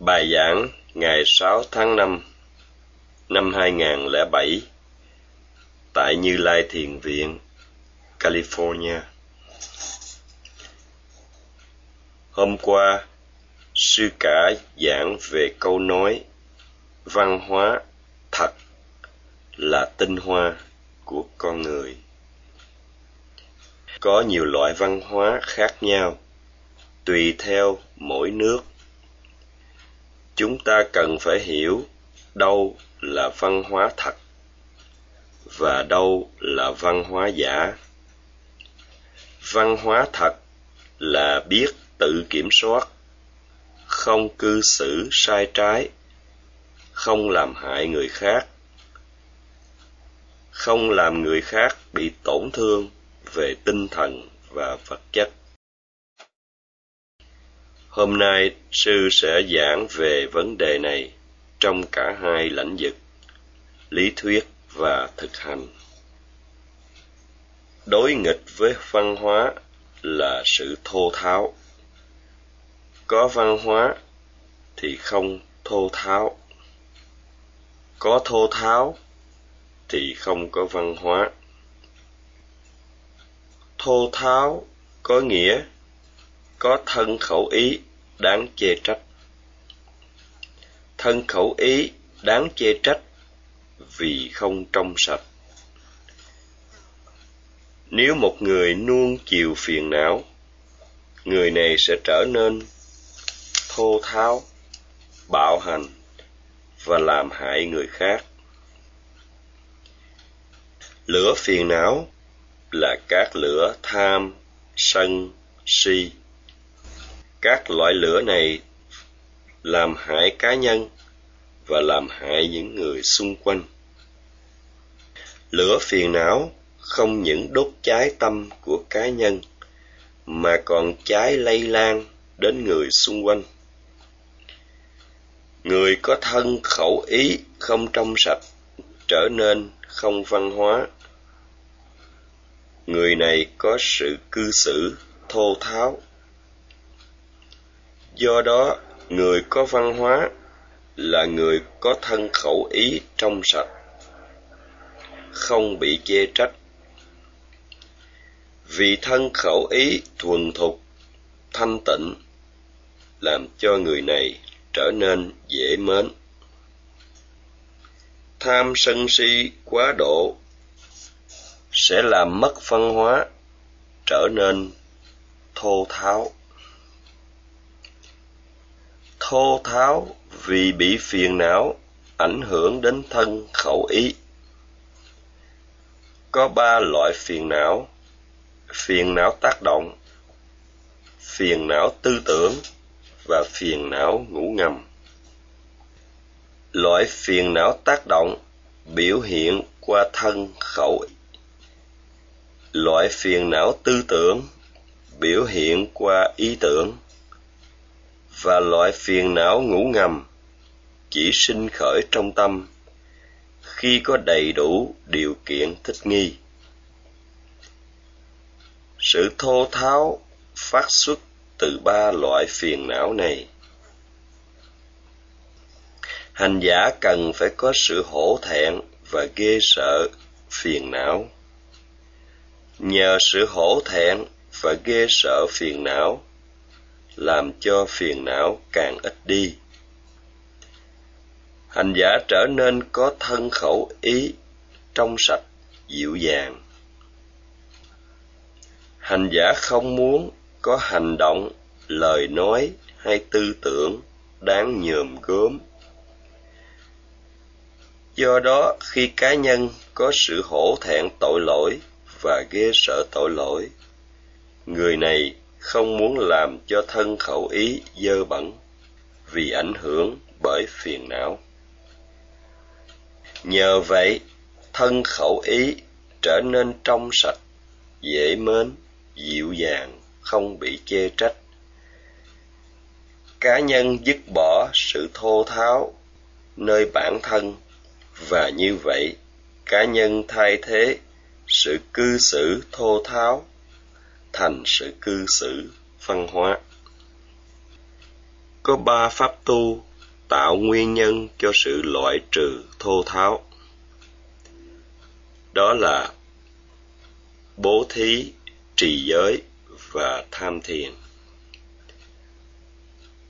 Bài giảng ngày 6 tháng 5 năm 2007 tại Như Lai Thiền Viện, California. Hôm qua, sư cả giảng về câu nói văn hóa thật là tinh hoa của con người. Có nhiều loại văn hóa khác nhau, tùy theo mỗi nước chúng ta cần phải hiểu đâu là văn hóa thật và đâu là văn hóa giả. Văn hóa thật là biết tự kiểm soát, không cư xử sai trái, không làm hại người khác, không làm người khác bị tổn thương về tinh thần và vật chất. Hôm nay sư sẽ giảng về vấn đề này trong cả hai lĩnh vực, lý thuyết và thực hành. Đối nghịch với văn hóa là sự thô tháo. Có văn hóa thì không thô tháo. Có thô tháo thì không có văn hóa. Thô tháo có nghĩa có thân khẩu ý đáng chê trách. Thân khẩu ý đáng chê trách vì không trong sạch. Nếu một người nuông chiều phiền não, người này sẽ trở nên thô tháo, bạo hành và làm hại người khác. Lửa phiền não là các lửa tham, sân, si các loại lửa này làm hại cá nhân và làm hại những người xung quanh. Lửa phiền não không những đốt cháy tâm của cá nhân, mà còn cháy lây lan đến người xung quanh. Người có thân khẩu ý không trong sạch trở nên không văn hóa. Người này có sự cư xử thô tháo do đó, người có văn hóa là người có thân khẩu ý trong sạch, không bị chê trách. Vì thân khẩu ý thuần thục, thanh tịnh, làm cho người này trở nên dễ mến. Tham sân si quá độ sẽ làm mất văn hóa, trở nên thô tháo thô tháo vì bị phiền não, ảnh hưởng đến thân khẩu ý. Có ba loại phiền não. Phiền não tác động, phiền não tư tưởng và phiền não ngủ ngầm. Loại phiền não tác động biểu hiện qua thân khẩu loại phiền não tư tưởng biểu hiện qua ý tưởng và loại phiền não ngủ ngầm chỉ sinh khởi trong tâm khi có đầy đủ điều kiện thích nghi. Sự thô tháo phát xuất từ ba loại phiền não này. Hành giả cần phải có sự hổ thẹn và ghê sợ phiền não. Nhờ sự hổ thẹn và ghê sợ phiền não làm cho phiền não càng ít đi. Hành giả trở nên có thân khẩu ý, trong sạch, dịu dàng. Hành giả không muốn có hành động, lời nói hay tư tưởng đáng nhòm gớm. Do đó, khi cá nhân có sự hổ thẹn tội lỗi và ghê sợ tội lỗi, người này không muốn làm cho thân khẩu ý dơ bẩn vì ảnh hưởng bởi phiền não. Nhờ vậy, thân khẩu ý trở nên trong sạch, dễ mến, dịu dàng, không bị chê trách. Cá nhân dứt bỏ sự thô tháo nơi bản thân và như vậy, cá nhân thay thế sự cư xử thô tháo thành sự cư xử, văn hóa. Có ba pháp tu tạo nguyên nhân cho sự loại trừ thô tháo. Đó là bố thí, trì giới và tham thiền.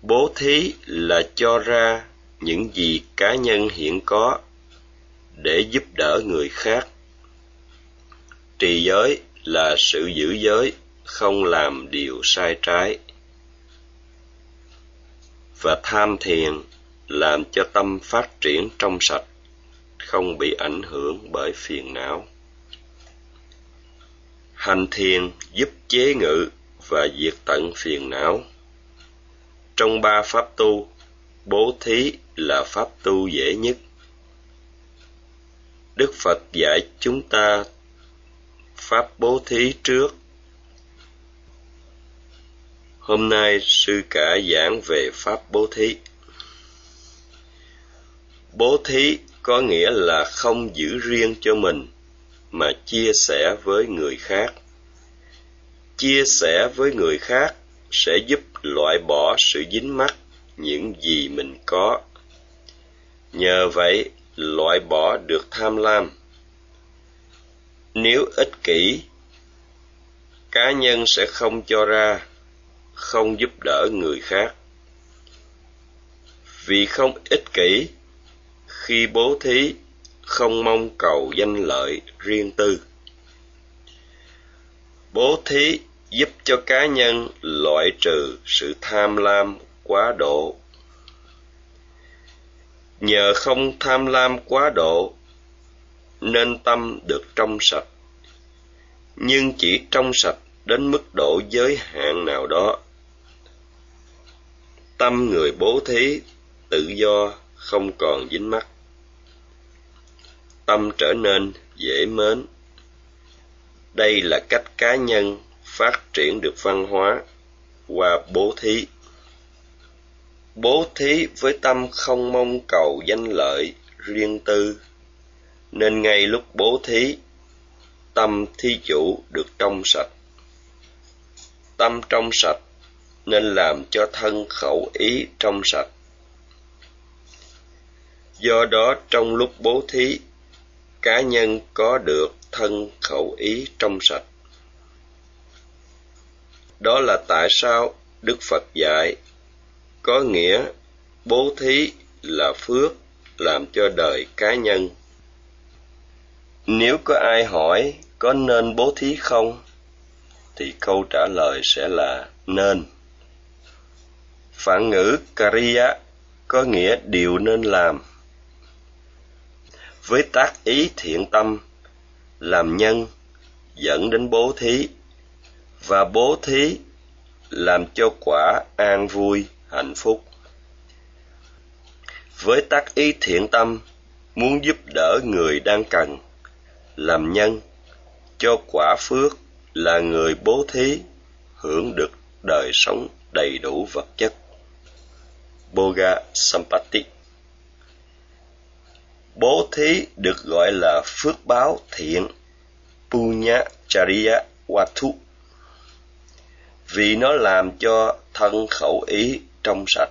Bố thí là cho ra những gì cá nhân hiện có để giúp đỡ người khác. Trì giới là sự giữ giới không làm điều sai trái. Và tham thiền làm cho tâm phát triển trong sạch, không bị ảnh hưởng bởi phiền não. Hành thiền giúp chế ngự và diệt tận phiền não. Trong ba pháp tu, bố thí là pháp tu dễ nhất. Đức phật dạy chúng ta pháp bố thí trước hôm nay sư cả giảng về pháp bố thí. Bố thí có nghĩa là không giữ riêng cho mình, mà chia sẻ với người khác. Chia sẻ với người khác sẽ giúp loại bỏ sự dính mắc những gì mình có. Nhờ vậy, loại bỏ được tham lam. Nếu ích kỷ, cá nhân sẽ không cho ra không giúp đỡ người khác. Vì không ích kỷ, khi bố thí, không mong cầu danh lợi riêng tư. Bố thí giúp cho cá nhân loại trừ sự tham lam quá độ. Nhờ không tham lam quá độ, nên tâm được trong sạch. Nhưng chỉ trong sạch đến mức độ giới hạn nào đó tâm người bố thí, tự do, không còn dính mắc. Tâm trở nên dễ mến. Đây là cách cá nhân phát triển được văn hóa qua bố thí. Bố thí với tâm không mong cầu danh lợi riêng tư, nên ngay lúc bố thí, tâm thí chủ được trong sạch. Tâm trong sạch nên làm cho thân khẩu ý trong sạch. Do đó trong lúc bố thí, cá nhân có được thân khẩu ý trong sạch. Đó là tại sao đức phật dạy, có nghĩa bố thí là phước làm cho đời cá nhân. Nếu có ai hỏi có nên bố thí không, thì câu trả lời sẽ là nên phản ngữ kariya có nghĩa điều nên làm. Với tác ý thiện tâm, làm nhân, dẫn đến bố thí, và bố thí làm cho quả an vui, hạnh phúc. Với tác ý thiện tâm, muốn giúp đỡ người đang cần, làm nhân, cho quả phước là người bố thí, hưởng được đời sống đầy đủ vật chất boga sampati bố thí được gọi là phước báo thiện, punya chariya watu vì nó làm cho thân khẩu ý trong sạch.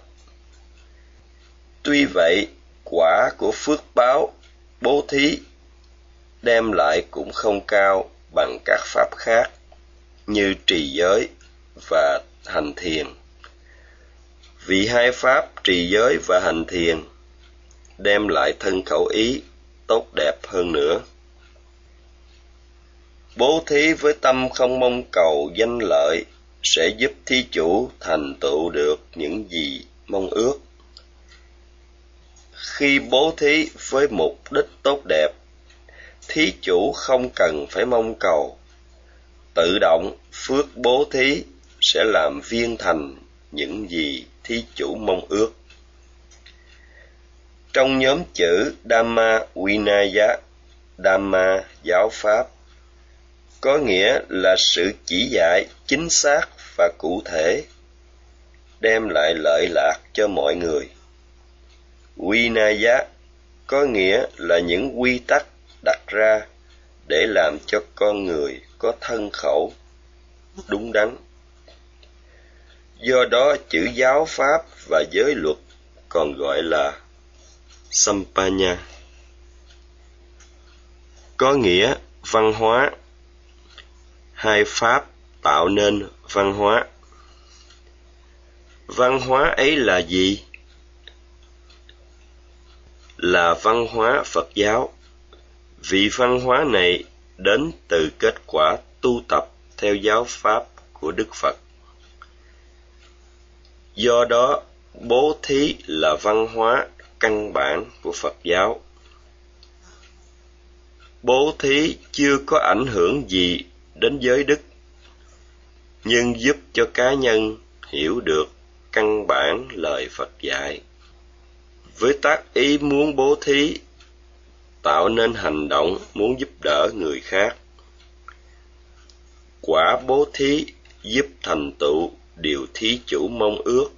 Tuy vậy, quả của phước báo bố thí đem lại cũng không cao bằng các pháp khác như trì giới và hành thiền vì hai pháp trì giới và hành thiền, đem lại thân khẩu ý tốt đẹp hơn nữa. Bố thí với tâm không mong cầu danh lợi sẽ giúp thí chủ thành tựu được những gì mong ước. Khi bố thí với mục đích tốt đẹp, thí chủ không cần phải mong cầu. Tự động phước bố thí sẽ làm viên thành những gì thí chủ mong ước trong nhóm chữ Dhamma Vinaya, Dhamma giáo pháp, có nghĩa là sự chỉ dạy chính xác và cụ thể, đem lại lợi lạc cho mọi người. Vinaya có nghĩa là những quy tắc đặt ra để làm cho con người có thân khẩu đúng đắn do đó chữ giáo pháp và giới luật còn gọi là sampanya. Có nghĩa văn hóa. Hai pháp tạo nên văn hóa. Văn hóa ấy là gì? Là văn hóa phật giáo. Vì văn hóa này đến từ kết quả tu tập theo giáo pháp của đức phật do đó, bố thí là văn hóa căn bản của phật giáo. Bố thí chưa có ảnh hưởng gì đến giới đức, nhưng giúp cho cá nhân hiểu được căn bản lời phật dạy. Với tác ý muốn bố thí, tạo nên hành động muốn giúp đỡ người khác. Quả bố thí giúp thành tựu điều thí chủ mong ước,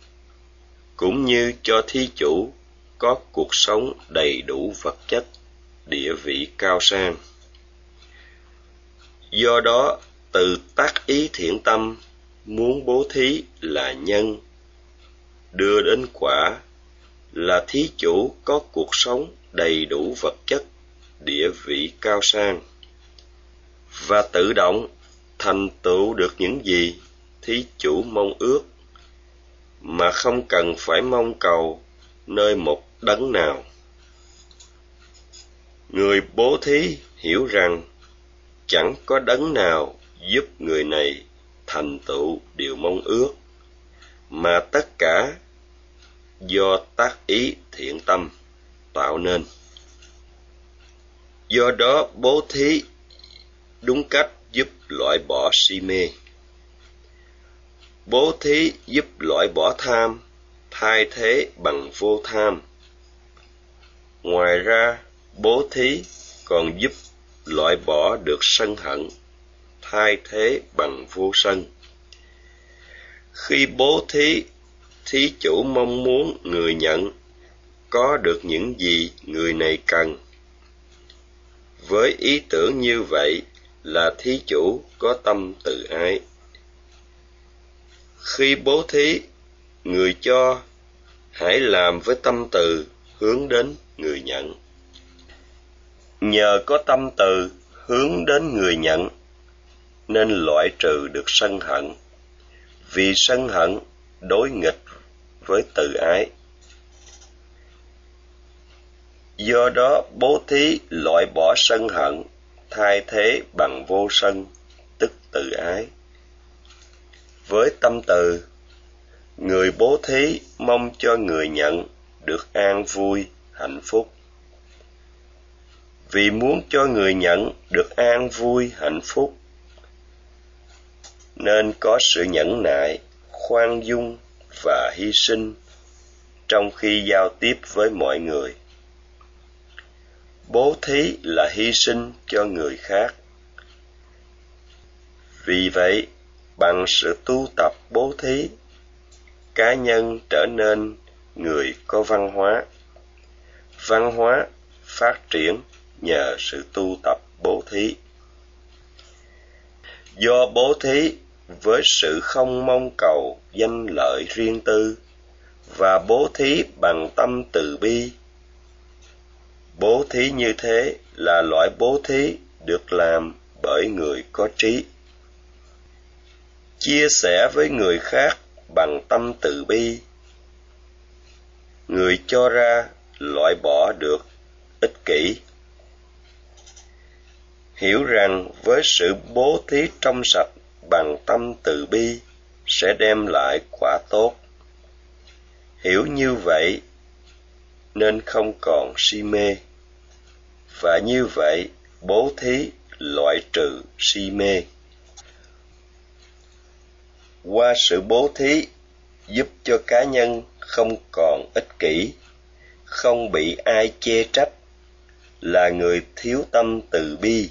cũng như cho thí chủ có cuộc sống đầy đủ vật chất, địa vị cao sang. Do đó, từ tác ý thiện tâm, muốn bố thí là nhân, đưa đến quả là thí chủ có cuộc sống đầy đủ vật chất, địa vị cao sang. Và tự động thành tựu được những gì thí chủ mong ước, mà không cần phải mong cầu nơi một đấng nào. Người bố thí hiểu rằng chẳng có đấng nào giúp người này thành tựu điều mong ước, mà tất cả do tác ý thiện tâm tạo nên. Do đó bố thí đúng cách giúp loại bỏ si mê bố thí giúp loại bỏ tham, thay thế bằng vô tham. Ngoài ra, bố thí còn giúp loại bỏ được sân hận, thay thế bằng vô sân. Khi bố thí thí chủ mong muốn người nhận, có được những gì người này cần. Với ý tưởng như vậy là thí chủ có tâm từ ái khi bố thí, người cho hãy làm với tâm từ hướng đến người nhận. Nhờ có tâm từ hướng đến người nhận, nên loại trừ được sân hận. Vì sân hận đối nghịch với từ ái. Do đó, bố thí loại bỏ sân hận, thay thế bằng vô sân, tức từ ái với tâm từ, người bố thí mong cho người nhận được an vui, hạnh phúc. Vì muốn cho người nhận được an vui, hạnh phúc, nên có sự nhẫn nại, khoan dung và hy sinh trong khi giao tiếp với mọi người. Bố thí là hy sinh cho người khác. Vì vậy bằng sự tu tập bố thí, cá nhân trở nên người có văn hóa. Văn hóa phát triển nhờ sự tu tập bố thí. Do bố thí với sự không mong cầu danh lợi riêng tư và bố thí bằng tâm từ bi. Bố thí như thế là loại bố thí được làm bởi người có trí chia sẻ với người khác bằng tâm từ bi. Người cho ra loại bỏ được ích kỷ. Hiểu rằng với sự bố thí trong sạch bằng tâm từ bi sẽ đem lại quả tốt. Hiểu như vậy nên không còn si mê. Và như vậy bố thí loại trừ si mê qua sự bố thí, giúp cho cá nhân không còn ích kỷ, không bị ai chê trách, là người thiếu tâm từ bi.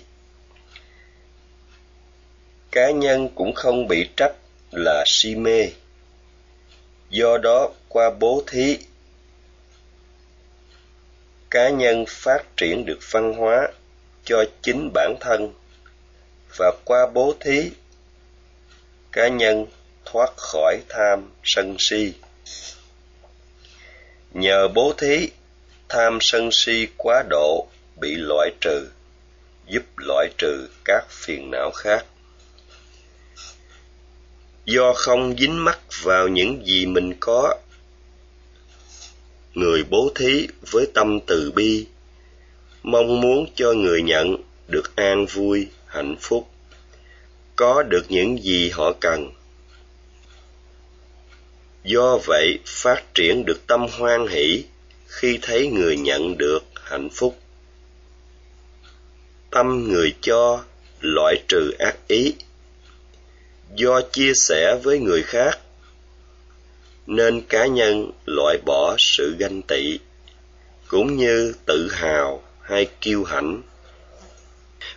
Cá nhân cũng không bị trách là si mê. Do đó, qua bố thí, cá nhân phát triển được văn hóa cho chính bản thân. Và qua bố thí, cá nhân thoát khỏi tham sân si. Nhờ bố thí, tham sân si quá độ bị loại trừ, giúp loại trừ các phiền não khác. Do không dính mắc vào những gì mình có, người bố thí với tâm từ bi, mong muốn cho người nhận được an vui, hạnh phúc, có được những gì họ cần do vậy, phát triển được tâm hoan hỷ khi thấy người nhận được hạnh phúc. Tâm người cho loại trừ ác ý. Do chia sẻ với người khác, nên cá nhân loại bỏ sự ganh tị, cũng như tự hào hay kiêu hãnh.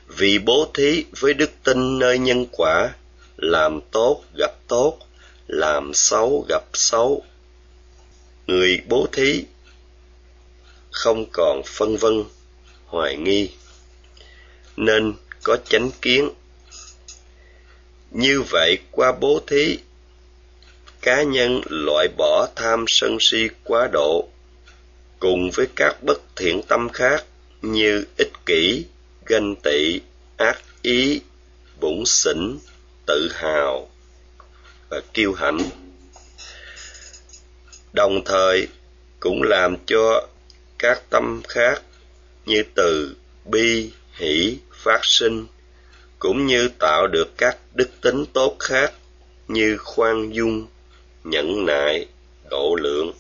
Vì bố thí với đức tin nơi nhân quả, làm tốt gặp tốt làm xấu gặp xấu. Người bố thí, không còn phân vân, hoài nghi. Nên có chánh kiến. Như vậy qua bố thí, cá nhân loại bỏ tham sân si quá độ, cùng với các bất thiện tâm khác như ích kỷ, ganh tị, ác ý bủn xỉn, tự hào và kiêu hãnh. Đồng thời cũng làm cho các tâm khác như từ bi, hỷ, phát sinh, cũng như tạo được các đức tính tốt khác như khoan dung, nhẫn nại, độ lượng.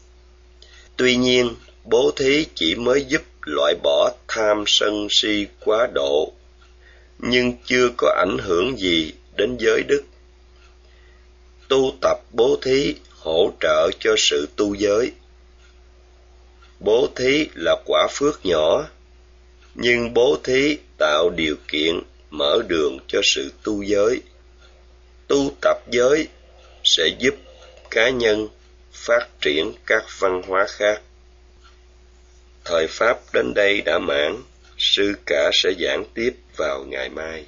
Tuy nhiên, bố thí chỉ mới giúp loại bỏ tham sân si quá độ, nhưng chưa có ảnh hưởng gì đến giới đức tu tập bố thí hỗ trợ cho sự tu giới. Bố thí là quả phước nhỏ, nhưng bố thí tạo điều kiện mở đường cho sự tu giới. Tu tập giới sẽ giúp cá nhân phát triển các văn hóa khác. Thời pháp đến đây đã mãn, sư cả sẽ giảng tiếp vào ngày mai.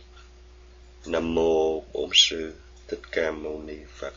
Nam mô bổn sư. Thích ca mâu ni phật